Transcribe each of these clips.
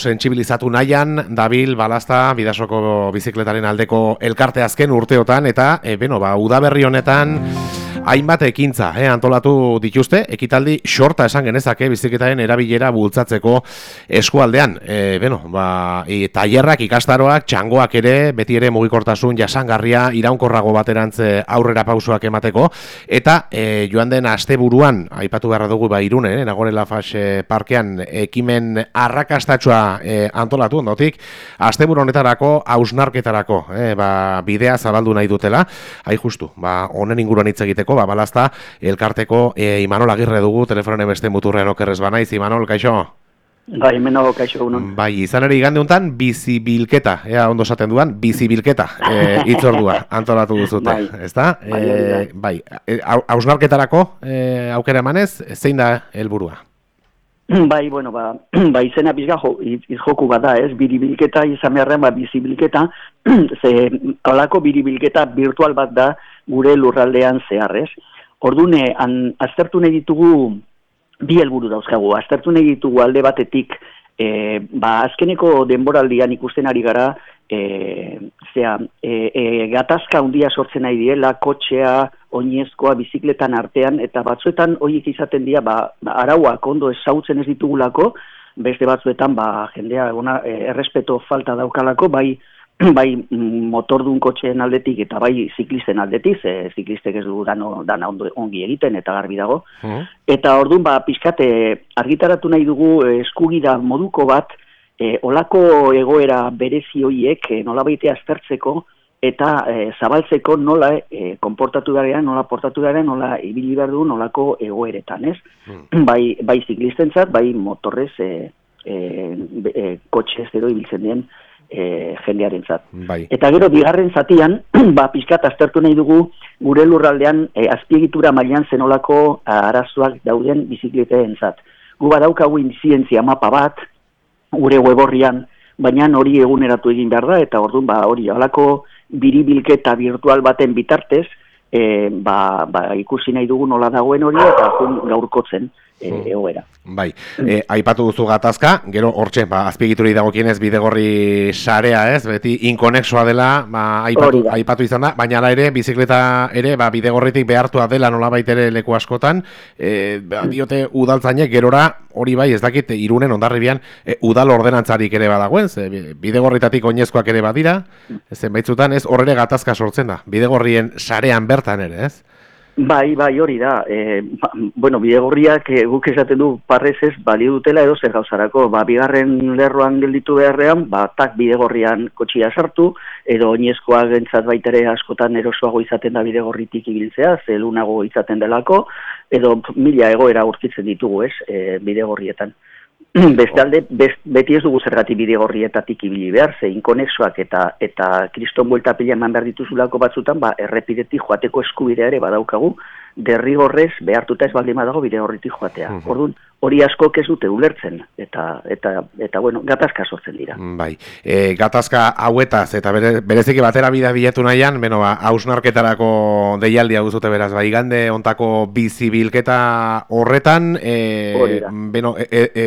Sentsibilizatu nahian, dabil, balazta, bidasoko bizikletaren aldeko elkarte azken urteotan, eta, e, beno, ba, udaberri honetan, hainbat ekintza eh, antolatu dituzte, ekitaldi xorta esan genezake bizikletaren erabilera bultzatzeko eskualdean. E, bueno, ba, e, tailerrak, ikastaroak, txangoak ere, beti ere mugikortasun jasangarria iraunkorrago baterantze aurrera pausoak emateko, eta e, joan den asteburuan aipatu beharra dugu ba irune, eh, nagore lafas parkean, ekimen arrakastatxoa e, antolatu ondotik, asteburu honetarako, hausnarketarako, eh, ba, bidea zabaldu nahi dutela, hai justu, ba, honen inguruan hitz egiteko, ba, balazta, elkarteko e, Imanol Agirre dugu, telefonen beste muturrean okerrez banaiz, Imanol, kaixo? Bai, meno, kaixo, unon. Bai, izan ere igande untan, bizibilketa, ea ondo esaten duan, bizibilketa, e, itzordua, antolatu duzute, bai. ezta? Bai, e, bai, hausnarketarako e, aukera emanez, zein da helburua? Bai, bueno, ba, ba izena bizga jo, joku bada, ez, biribilketa izan beharrean, ba, bizibilketa, ze, alako biribilketa virtual bat da, gure lurraldean zeharrez. Ordune, an, aztertu nahi ditugu, bi helburu dauzkagu, aztertu nahi ditugu alde batetik, e, ba, azkeneko denboraldian ikusten ari gara, e, zera, e, e, gatazka handia sortzen nahi diela, kotxea, oinezkoa, bizikletan artean, eta batzuetan horiek izaten dira, ba, ba arauak ondo ezautzen ez ditugulako, beste batzuetan, ba, jendea, ona, errespeto falta daukalako, bai, bai mm, motordun kotxeen aldetik eta bai ziklisten aldetik, ze ziklistek ez du dano, dana ondo, ongi egiten eta garbi dago. Mm. Eta orduan ba, pixkate argitaratu nahi dugu eskugida moduko bat, e, olako egoera berezi hoiek e, nola baite aztertzeko eta e, zabaltzeko nola e, konportatu garean, nola portatu garean, nola ibili behar du nolako egoeretan, ez? Mm. Bai, bai ziklistentzat, bai motorrez e, e, e, kotxe ez ibiltzen dien, e, jendearen zat. Bai. Eta gero, bigarren zatian, ba, pixkat aztertu nahi dugu, gure lurraldean e, azpiegitura mailan zenolako arazoak dauden bizikleteen zat. Gu badaukagu inzientzia mapa bat, gure weborrian, baina hori eguneratu egin behar da, eta orduan ba, hori alako biribilketa virtual baten bitartez, e, ba, ba, ikusi nahi dugu nola dagoen hori, eta gaurkotzen e, egoera. Bai, e, aipatu duzu gatazka, gero hortxe, ba, azpigituri dagokienez bidegorri sarea ez, beti inkonexoa dela, ba, aipatu, aipatu izan da, baina ere, bizikleta ere, ba, bidegorritik behartua dela nola ere leku askotan, e, ba, diote udaltzainek gerora, hori bai, ez dakit, irunen ondarribian, e, udal ordenantzarik ere badagoen, ze, bidegorritatik oinezkoak ere badira, zenbaitzutan, ez horre gatazka sortzen da, bidegorrien sarean bertan ere, ez? Bai, bai, hori da. E, ba, bueno, bidegorriak e, guk esaten du parrez ez bali dutela edo zer gauzarako. Ba, bigarren lerroan gelditu beharrean, ba, tak bidegorrian kotxia sartu, edo oinezkoa gentzat baitere askotan erosoago izaten da bidegorritik ibiltzea, zelunago izaten delako, edo mila egoera urkitzen ditugu ez, e, bidegorrietan. Bestalde, beti ez dugu zergatik bidegorrietatik ibili behar, ze inkonexoak eta eta kriston buelta pila eman behar dituzulako batzutan, ba, errepidetik joateko eskubidea ere badaukagu, derrigorrez behartuta ez baldima dago bidegorritik joatea. Uh Orduan, hori asko ez dute ulertzen eta eta eta bueno, gatazka sortzen dira. Mm, bai. E, gatazka hauetaz eta bere, bereziki batera bida bilatu nahian, beno ba ausnarketarako deialdi hau zute beraz, bai igande hontako bizibilketa horretan, e, beno, e, e, e,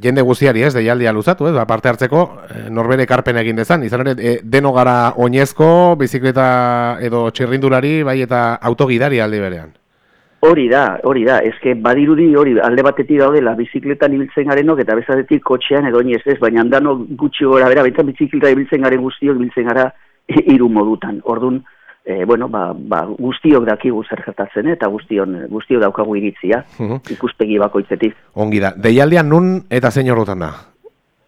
jende guztiari, ez, deialdia luzatu, ez, ba, parte hartzeko e, norbere ekarpen egin dezan, izan ere e, deno gara oinezko bizikleta edo txirrindulari, bai eta autogidari aldi berean. Hori da, hori da, ezke badirudi hori alde batetik daudela bizikletan ibiltzen garenok eta bezatetik kotxean edo ez ez, baina andano gutxi gora bera, betzen bizikleta ibiltzen garen guztiok ibiltzen gara hiru modutan. Ordun, e, bueno, ba, ba, guztiok dakigu zer gertatzen eta guztion, guztiok daukagu iritzia, uh ikuspegi bakoitzetik. Ongi da, deialdian nun eta zein horretan da?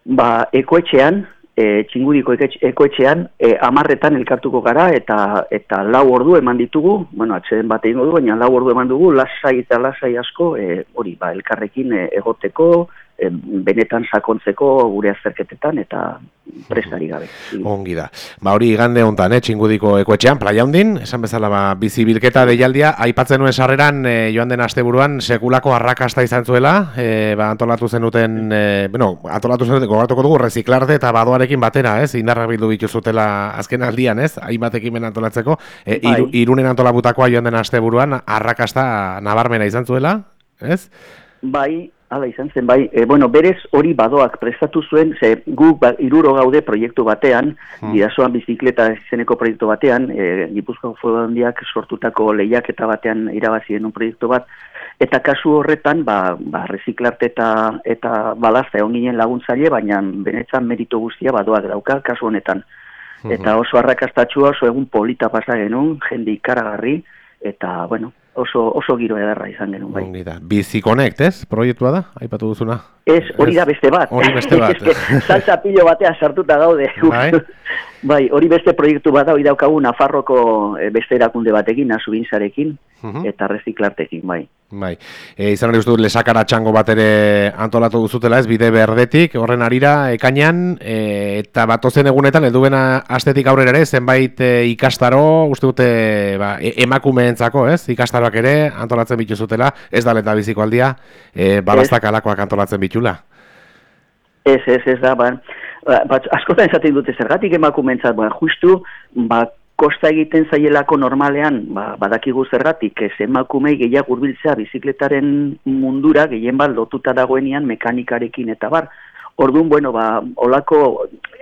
Ba, ekoetxean, e, txingudiko ekoetxean e, amarretan elkartuko gara eta eta lau ordu eman ditugu, bueno, atxeden bat egin du, baina lau ordu eman dugu, lasai eta lasai asko, e, hori, ba, elkarrekin e, egoteko, benetan sakontzeko gure azerketetan eta prestari gabe. Ongi da. Ba hori igande hontan, eh, txingudiko ekoetxean, playa hondin, esan bezala ba, bizibilketa deialdia, aipatzen nuen sarreran, eh, joan den asteburuan sekulako arrakasta izan zuela, eh, ba, antolatu zenuten, eh, bueno, antolatu zenuten, gogatuko dugu, reziklarte eta badoarekin batera, ez, indarra bildu bitu zutela azken aldian, ez, hainbat ekimen antolatzeko, eh, bai. irunen antolabutakoa joan den asteburuan, arrakasta nabarmena izan zuela, ez? Bai, Hala izan zen, bai, e, bueno, berez hori badoak prestatu zuen, ze gu ba, iruro gaude proiektu batean, hmm. bidazoan bizikleta izeneko proiektu batean, e, Gipuzkoa Foru handiak sortutako lehiak eta batean irabazien un proiektu bat, eta kasu horretan, ba, ba reziklarte eta, eta balazta egon ginen laguntzaile, baina benetan merito guztia badoak dauka kasu honetan. Hmm. Eta oso arrakastatxua, oso egun polita pasa genuen, jende ikaragarri, eta, bueno, oso, oso giro edarra izan genuen bai. Ongi da. Bizi Connect, ez? Proiektua da, aipatu duzuna? Ez, hori da beste bat. Hori beste bat. Salsa pilo batea sartuta gaude. Bai? bai, hori beste proiektu bat da, hori daukagu Nafarroko eh, beste erakunde batekin, azubintzarekin, -huh. eta reziklartekin, bai. Bai, e, izan hori dut lesakara txango bat ere antolatu duzutela ez, bide berdetik, horren arira, ekainan, e, eta batozen egunetan, eduena astetik aurrera ere, zenbait e, ikastaro, uste dute, ba, e, emakumeentzako, ez, ikastaroak ere, antolatzen bituzutela, ez da leta biziko aldia, e, balaztak alakoak antolatzen bitula. Ez, ez, ez da, ba, ba, askotan esaten dute zergatik emakumeentzat, ba, justu, ba, kosta egiten zaielako normalean, ba, badakigu zergatik, ez emakumei gehiago urbiltzea bizikletaren mundura, gehien bat lotuta dagoenian mekanikarekin eta bar. Orduan, bueno, ba, olako,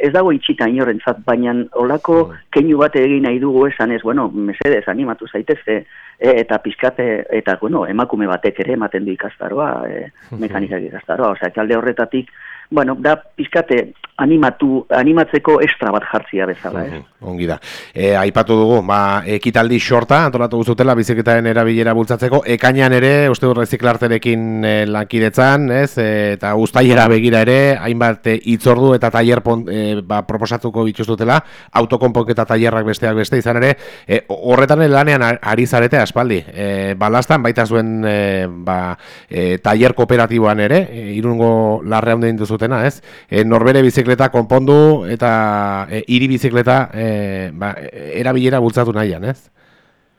ez dago itxita inorentzat, baina olako mm. keinu bat egin nahi dugu esan ez, bueno, mesedez animatu zaitezte, e, eta pizkate, eta, bueno, emakume batek ere ematen du ikastaroa, e, mekanikak ikastaroa, osea, alde horretatik, bueno, da pizkate animatu, animatzeko estra bat jartzia bezala, eh? ongi da. E, aipatu dugu, ba, ekitaldi xorta, antolatu guztutela, biziketaren erabilera bultzatzeko, ekainan ere, uste du reziklarterekin e, lankidetzan, ez, e, eta guztaiera begira ere, hainbat e, eta taier pon, e, ba, proposatuko bituztutela, autokonpok eta taierrak besteak beste, izan ere, e, horretan lanean ari zarete aspaldi. E, balastan, baita zuen e, ba, e, taier kooperatiboan ere, e, irungo larre handen duzutena, ez, e, norbere bizik bizikleta konpondu eta e, bizikleta e, ba, erabilera bultzatu nahian, ez?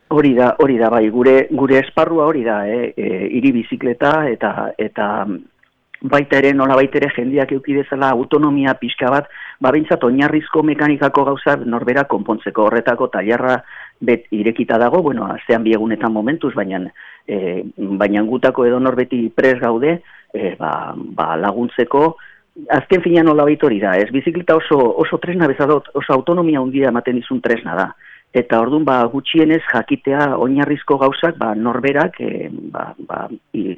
Hori da, hori da, bai, gure, gure esparrua hori da, eh, e, hiri bizikleta eta eta baita ere, nola baita ere, jendiak eukidezala autonomia pixka bat, ba, bintzat, oinarrizko mekanikako gauza norbera konpontzeko. Horretako tailerra bet irekita dago, bueno, astean biegunetan momentuz, baina e, baina gutako edo norbeti pres gaude, e, ba, ba, laguntzeko, azken fina nola hori da, ez bizikleta oso, oso tresna bezalot, oso autonomia hundia ematen izun tresna da. Eta orduan ba, gutxienez jakitea oinarrizko gauzak ba, norberak e, ba, ba,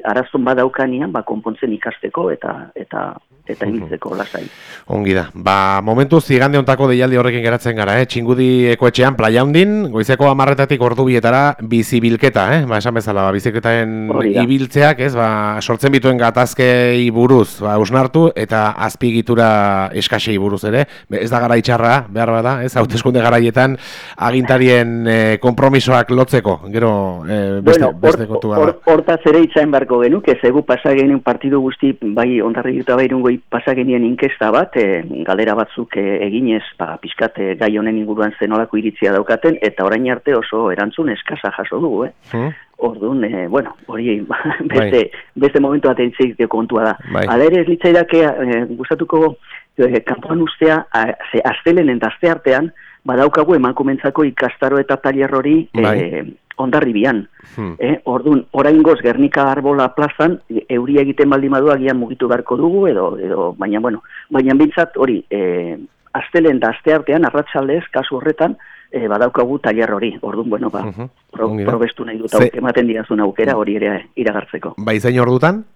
arazton badaukanian ba, konpontzen ikasteko eta eta eta ibiltzeko lasai. Ongi da. Ba, momentu zigande ontako deialdi horrekin geratzen gara, eh? Txingudi ekoetxean playa hondin, goizeko amarretatik ordu bietara bizibilketa, eh? Ba, esan bezala, ba, bizikletaen ibiltzeak, ez? Ba, sortzen bituen gatazkei buruz, ba, usnartu, eta azpigitura eskasei buruz ere. Ez da gara itxarra, behar bada, ez? Hautezkunde garaietan, agin agintarien e, kompromisoak lotzeko, gero e, beste, bueno, beste kontu gara. Hortaz ere itzain barko genuk, ez egu pasagenien partidu guzti, bai ondarri eta bai irungoi pasagenien inkesta bat, e, galera batzuk e, eginez, ba, pixkate gai honen inguruan zenolako iritzia daukaten, eta orain arte oso erantzun eskasa jaso dugu, eh? Hmm? Orduan, e, bueno, hori beste, bai. beste momentu bat kontua da. Bai. Alere ez litzaidake, e, gustatuko e, kanpoan ustea, a, ze aztelen entazte artean, badaukagu emakumentzako ikastaro eta tailer hori bai. e, ondarribian. Hmm. E, orduan, orain goz, Gernika Arbola plazan, euria egiten baldi madua gian mugitu beharko dugu, edo, edo baina, bueno, baina bintzat hori, e, astelen da aste artean, arratsaldez kasu horretan, e, badaukagu tailer hori. Orduan, bueno, ba, uh probestu nahi dut, ematen dirazun aukera hori ere iragartzeko. Bai, zain ordutan?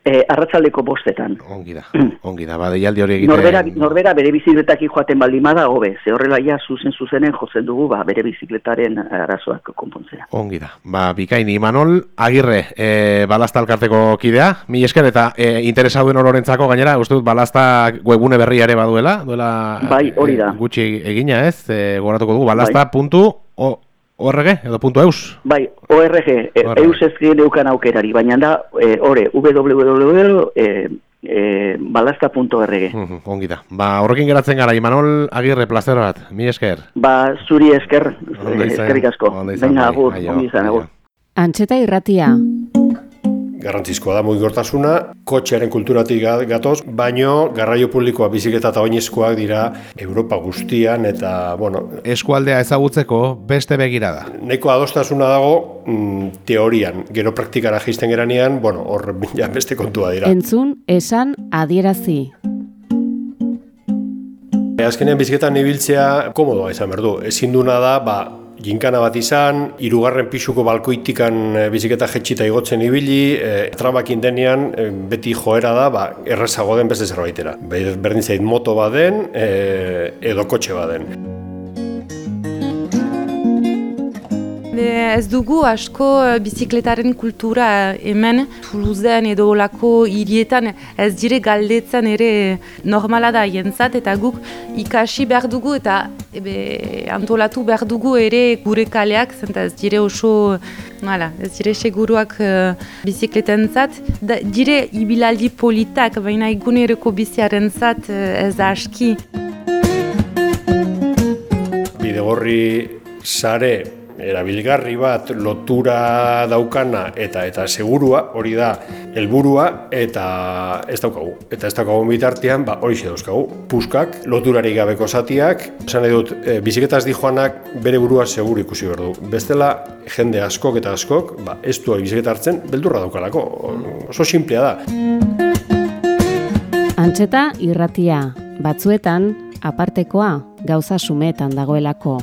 E, arratzaldeko bostetan. Ongi da, ongi da, badeialdi hori egiten... Norbera, norbera bere bizikletak joaten baldimada, hobe, ze horrela ja zuzen zuzenen jotzen dugu, ba, bere bizikletaren arazoak konpontzea. Ongi da, ba, bikaini, Manol, agirre, e, balasta alkarteko kidea, mi esker eta e, interesa duen ororentzako gainera, uste dut balasta webune berriare baduela, duela... Bai, hori da. E, gutxi egina ez, e, goratuko dugu, balasta bai. puntu... ORG edo punto eus? Bai, ORG, e, eus ez eukan aukerari, baina da, e, ore, www, e, e, balasta.org. Uh, ongi da. Ba, horrekin geratzen gara, Imanol Agirre, plazero bat, mi esker. Ba, zuri esker, eskerik asko. Venga, bai. agur, ongi izan, agur. Antxeta irratia. Garrantzizkoa da mugikortasuna, kotxearen kulturatik gatoz, baino garraio publikoa bizikleta eta oinezkoak dira Europa guztian eta, bueno... Eskualdea ezagutzeko beste begira da. Neko adostasuna dago mm, teorian, gero praktikara jisten geranean, bueno, hor ja beste kontua dira. Entzun, esan, adierazi. Azkenean biziketan ibiltzea komodoa izan berdu. Ezin duna da, ba, Ginkana bat izan, hirugarren pisuko balkoitikan e, biziketa jetxita igotzen ibili, e, trabakin denean e, beti joera da, ba, errezago den beste zerbaitera. Berdin zait moto baden e, edo kotxe baden. Ez dugu asko eh, bizikletaren kultura hemen Toulousean edo olako hirietan ez dire galdetzen ere normala da jentzat eta guk ikasi behar dugu eta ebe, antolatu behar dugu ere gure kaleak zenta ez dire oso Hala, ez dire seguruak uh, bizikleten zat. Da, dire ibilaldi politak, baina eguneroko biziaren zat ez aski. Bidegorri sare erabilgarri bat lotura daukana eta eta segurua hori da helburua eta ez daukagu. Eta ez daukagu bitartean, ba hori dauzkagu. Puskak, loturari gabeko zatiak, esan dut, e, biziketaz di joanak bere burua seguru ikusi behar du. Bestela, jende askok eta askok, ba, ez du hori biziketa hartzen, beldurra daukalako. Oso simplea da. Antxeta irratia, batzuetan, apartekoa, gauza sumetan dagoelako.